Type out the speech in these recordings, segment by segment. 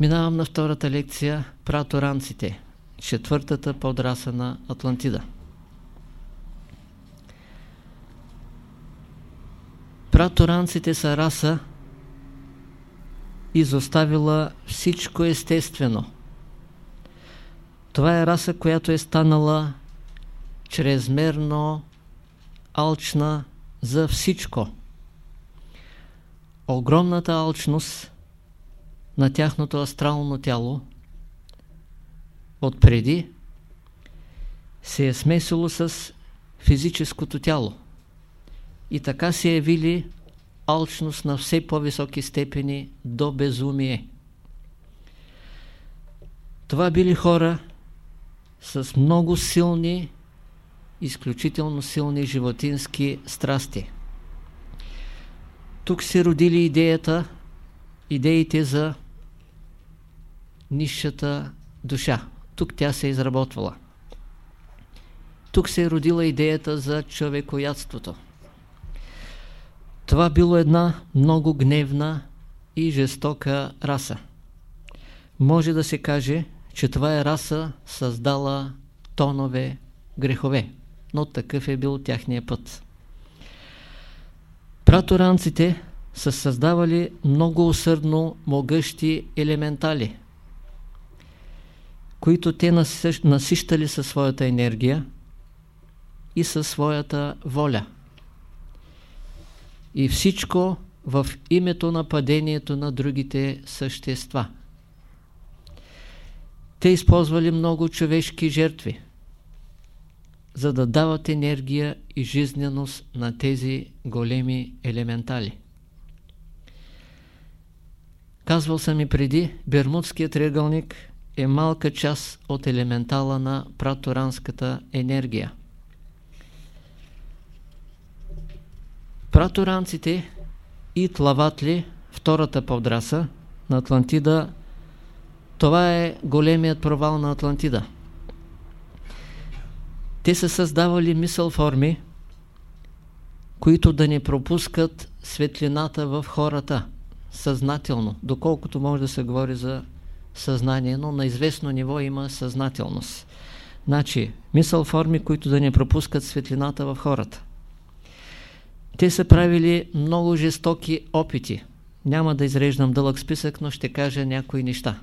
Минавам на втората лекция Праторанците, четвъртата подраса на Атлантида. Праторанците са раса, изоставила всичко естествено. Това е раса, която е станала чрезмерно алчна за всичко. Огромната алчност на тяхното астрално тяло отпреди се е смесило с физическото тяло и така се явили алчност на все по-високи степени до безумие. Това били хора с много силни, изключително силни животински страсти. Тук се родили идеята, идеите за нишата душа. Тук тя се е изработвала. Тук се е родила идеята за човекоядството. Това било една много гневна и жестока раса. Може да се каже, че това е раса създала тонове грехове, но такъв е бил тяхния път. Праторанците са създавали много усърдно могъщи елементали, които те насищали със своята енергия и със своята воля. И всичко в името на падението на другите същества. Те използвали много човешки жертви, за да дават енергия и жизненост на тези големи елементали. Казвал съм и преди, Бермудският триъгълник е малка част от елементала на праторанската енергия. Праторанците и тлаватли, втората подраса на Атлантида, това е големият провал на Атлантида. Те са създавали мисъл форми, които да не пропускат светлината в хората съзнателно, доколкото може да се говори за съзнание, но на известно ниво има съзнателност. Значи, мисъл форми, които да не пропускат светлината в хората. Те са правили много жестоки опити. Няма да изреждам дълъг списък, но ще кажа някои неща.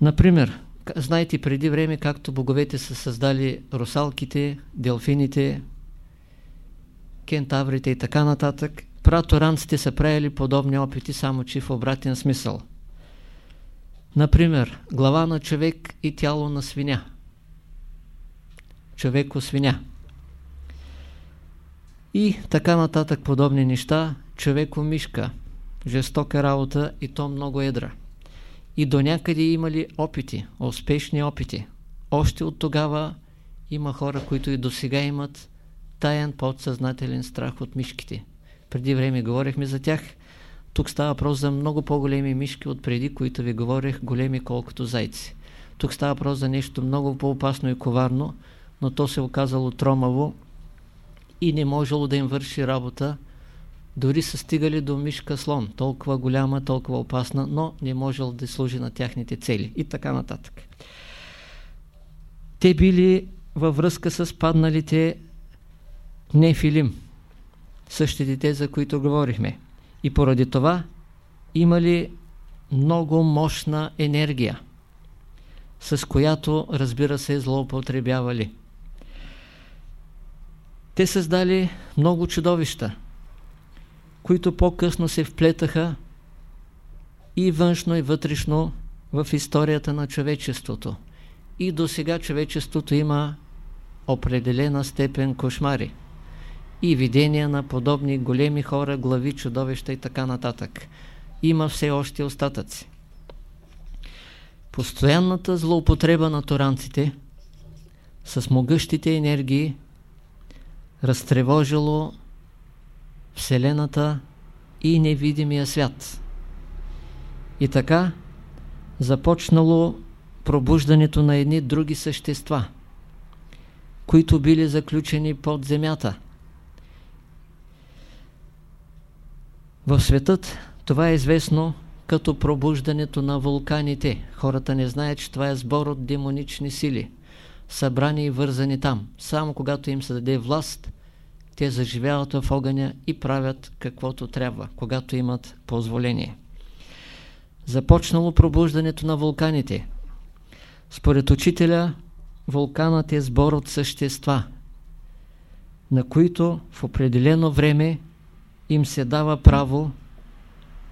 Например, знаете преди време, както боговете са създали русалките, делфините, кентаврите и така нататък, праторанците са правили подобни опити, само че в обратен смисъл. Например, глава на човек и тяло на свиня. Човеко-свиня. И така нататък подобни неща. Човеко-мишка. Жестока работа и то много едра. И до някъде имали опити, успешни опити. Още от тогава има хора, които и до сега имат таен подсъзнателен страх от мишките. Преди време говорихме за тях. Тук става въпрос за много по-големи мишки от преди, които ви говорех, големи колкото зайци. Тук става въпрос за нещо много по-опасно и коварно, но то се оказало тромаво и не можело да им върши работа. Дори са стигали до мишка слон, толкова голяма, толкова опасна, но не можел да служи на тяхните цели и така нататък. Те били във връзка с падналите нефилим, същите те, за които говорихме. И поради това имали много мощна енергия, с която, разбира се, злоупотребявали. Те създали много чудовища, които по-късно се вплетаха и външно и вътрешно в историята на човечеството. И до сега човечеството има определена степен кошмари и видения на подобни големи хора, глави, чудовища и така нататък. Има все още остатъци. Постоянната злоупотреба на торанците с могъщите енергии разтревожило Вселената и невидимия свят. И така започнало пробуждането на едни други същества, които били заключени под земята – В светът това е известно като пробуждането на вулканите. Хората не знаят, че това е сбор от демонични сили, събрани и вързани там. Само когато им се даде власт, те заживяват в огъня и правят каквото трябва, когато имат позволение. Започнало пробуждането на вулканите. Според учителя, вулканът е сбор от същества, на които в определено време им се дава право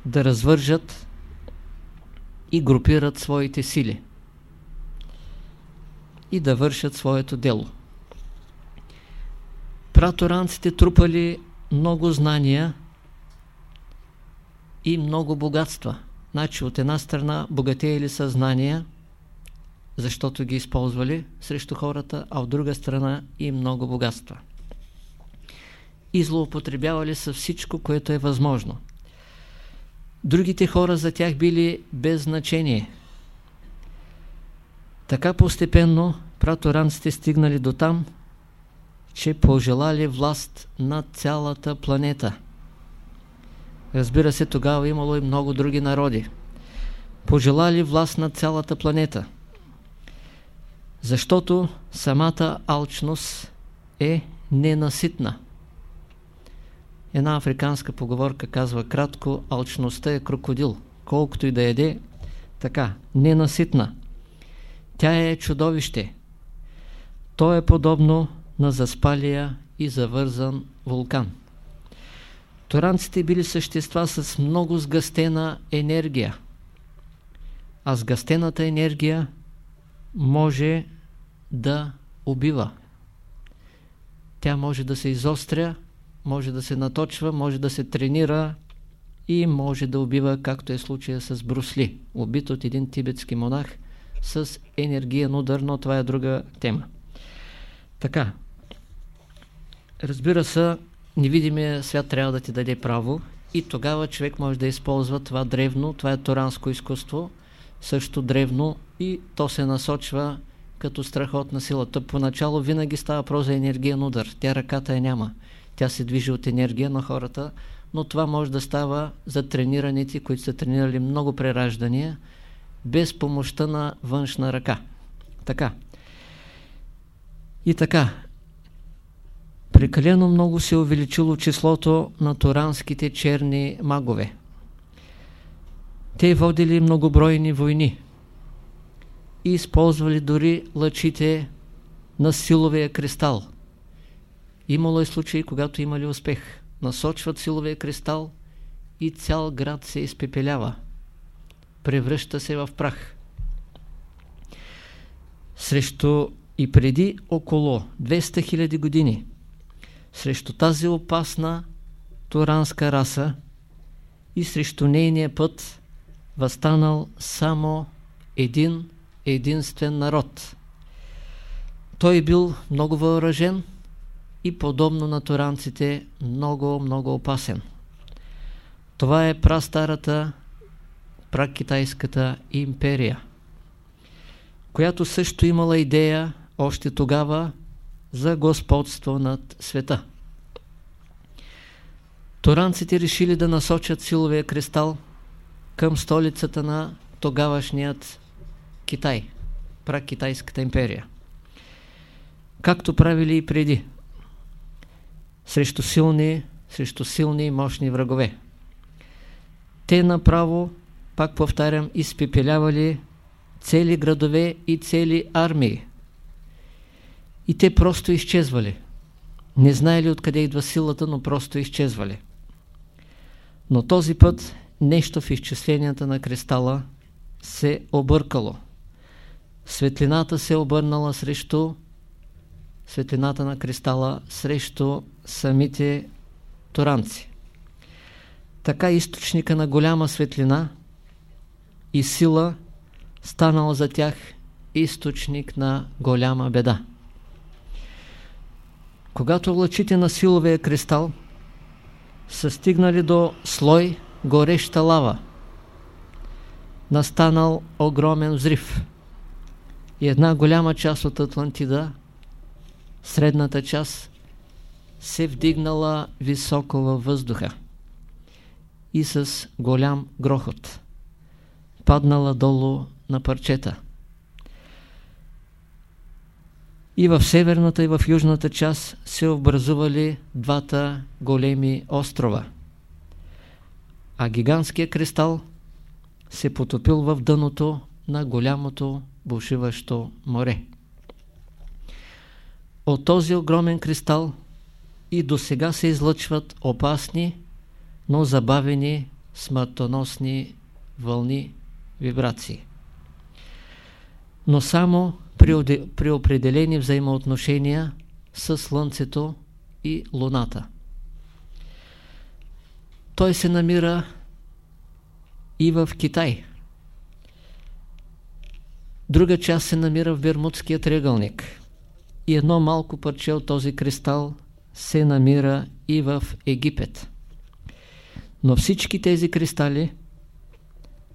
да развържат и групират своите сили и да вършат своето дело. Праторанците трупали много знания и много богатства. Значи от една страна богатеяли съзнания, защото ги използвали срещу хората, а от друга страна и много богатства. И злоупотребявали с всичко, което е възможно. Другите хора за тях били без значение. Така постепенно праторанците стигнали до там, че пожелали власт над цялата планета. Разбира се, тогава имало и много други народи. Пожелали власт над цялата планета. Защото самата алчност е ненаситна. Една африканска поговорка казва кратко, алчността е крокодил. Колкото и да еде, така, ненаситна. Тя е чудовище. То е подобно на заспалия и завързан вулкан. Торанците били същества с много сгъстена енергия. А сгъстената енергия може да убива. Тя може да се изостря може да се наточва, може да се тренира и може да убива, както е случая с Брусли, убит от един тибетски монах с енергиен удар, но това е друга тема. Така, разбира се, невидимия свят трябва да ти даде право и тогава човек може да използва това древно, това е туранско изкуство, също древно и то се насочва като страхотна силата. Поначало винаги става про за енергиен удар, тя ръката я няма. Тя се движи от енергия на хората, но това може да става за тренираните, които са тренирали много прераждания, без помощта на външна ръка. Така. И така. Прекалено много се е увеличило числото на туранските черни магове. Те водили многобройни войни и използвали дори лъчите на силовия кристал – Имало е случаи, когато имали успех. Насочват силовия кристал и цял град се изпепелява. Превръща се в прах. Срещу и преди около 200 000 години срещу тази опасна туранска раса и срещу нейния път възстанал само един единствен народ. Той бил много въоръжен, и подобно на туранците много, много опасен. Това е прастарата, пракитайската империя, която също имала идея още тогава за господство над света. Туранците решили да насочат силовия кристал към столицата на тогавашният Китай, пракитайската империя. Както правили и преди срещу силни, срещу силни и мощни врагове. Те направо, пак повтарям, изпепелявали цели градове и цели армии. И те просто изчезвали. Не знаели откъде идва силата, но просто изчезвали. Но този път нещо в изчисленията на кристала се объркало. Светлината се обърнала срещу светлината на кристала срещу самите туранци. Така източника на голяма светлина и сила станал за тях източник на голяма беда. Когато лъчите на силовия кристал са стигнали до слой гореща лава, настанал огромен взрив и една голяма част от Атлантида средната част се вдигнала високо във въздуха и с голям грохот. паднала долу на парчета. И в северната и в южната част се образували двата големи острова. А гигантския кристал се потопил в дъното на голямото бушиващо море. От този огромен кристал и до сега се излъчват опасни, но забавени смъртоносни вълни, вибрации. Но само при, при определени взаимоотношения с Слънцето и Луната. Той се намира и в Китай. Друга част се намира в Бермудския триъгълник. И едно малко парче от този кристал се намира и в Египет. Но всички тези кристали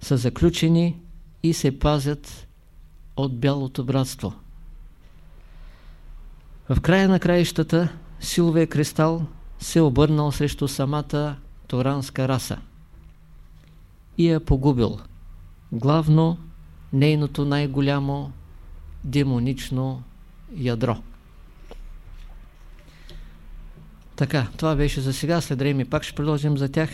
са заключени и се пазят от Бялото братство. В края на краищата силовия кристал се обърнал срещу самата торанска раса и я погубил. Главно нейното най-голямо демонично ядро. Така, това беше за сега. След време пак ще продължим за тях.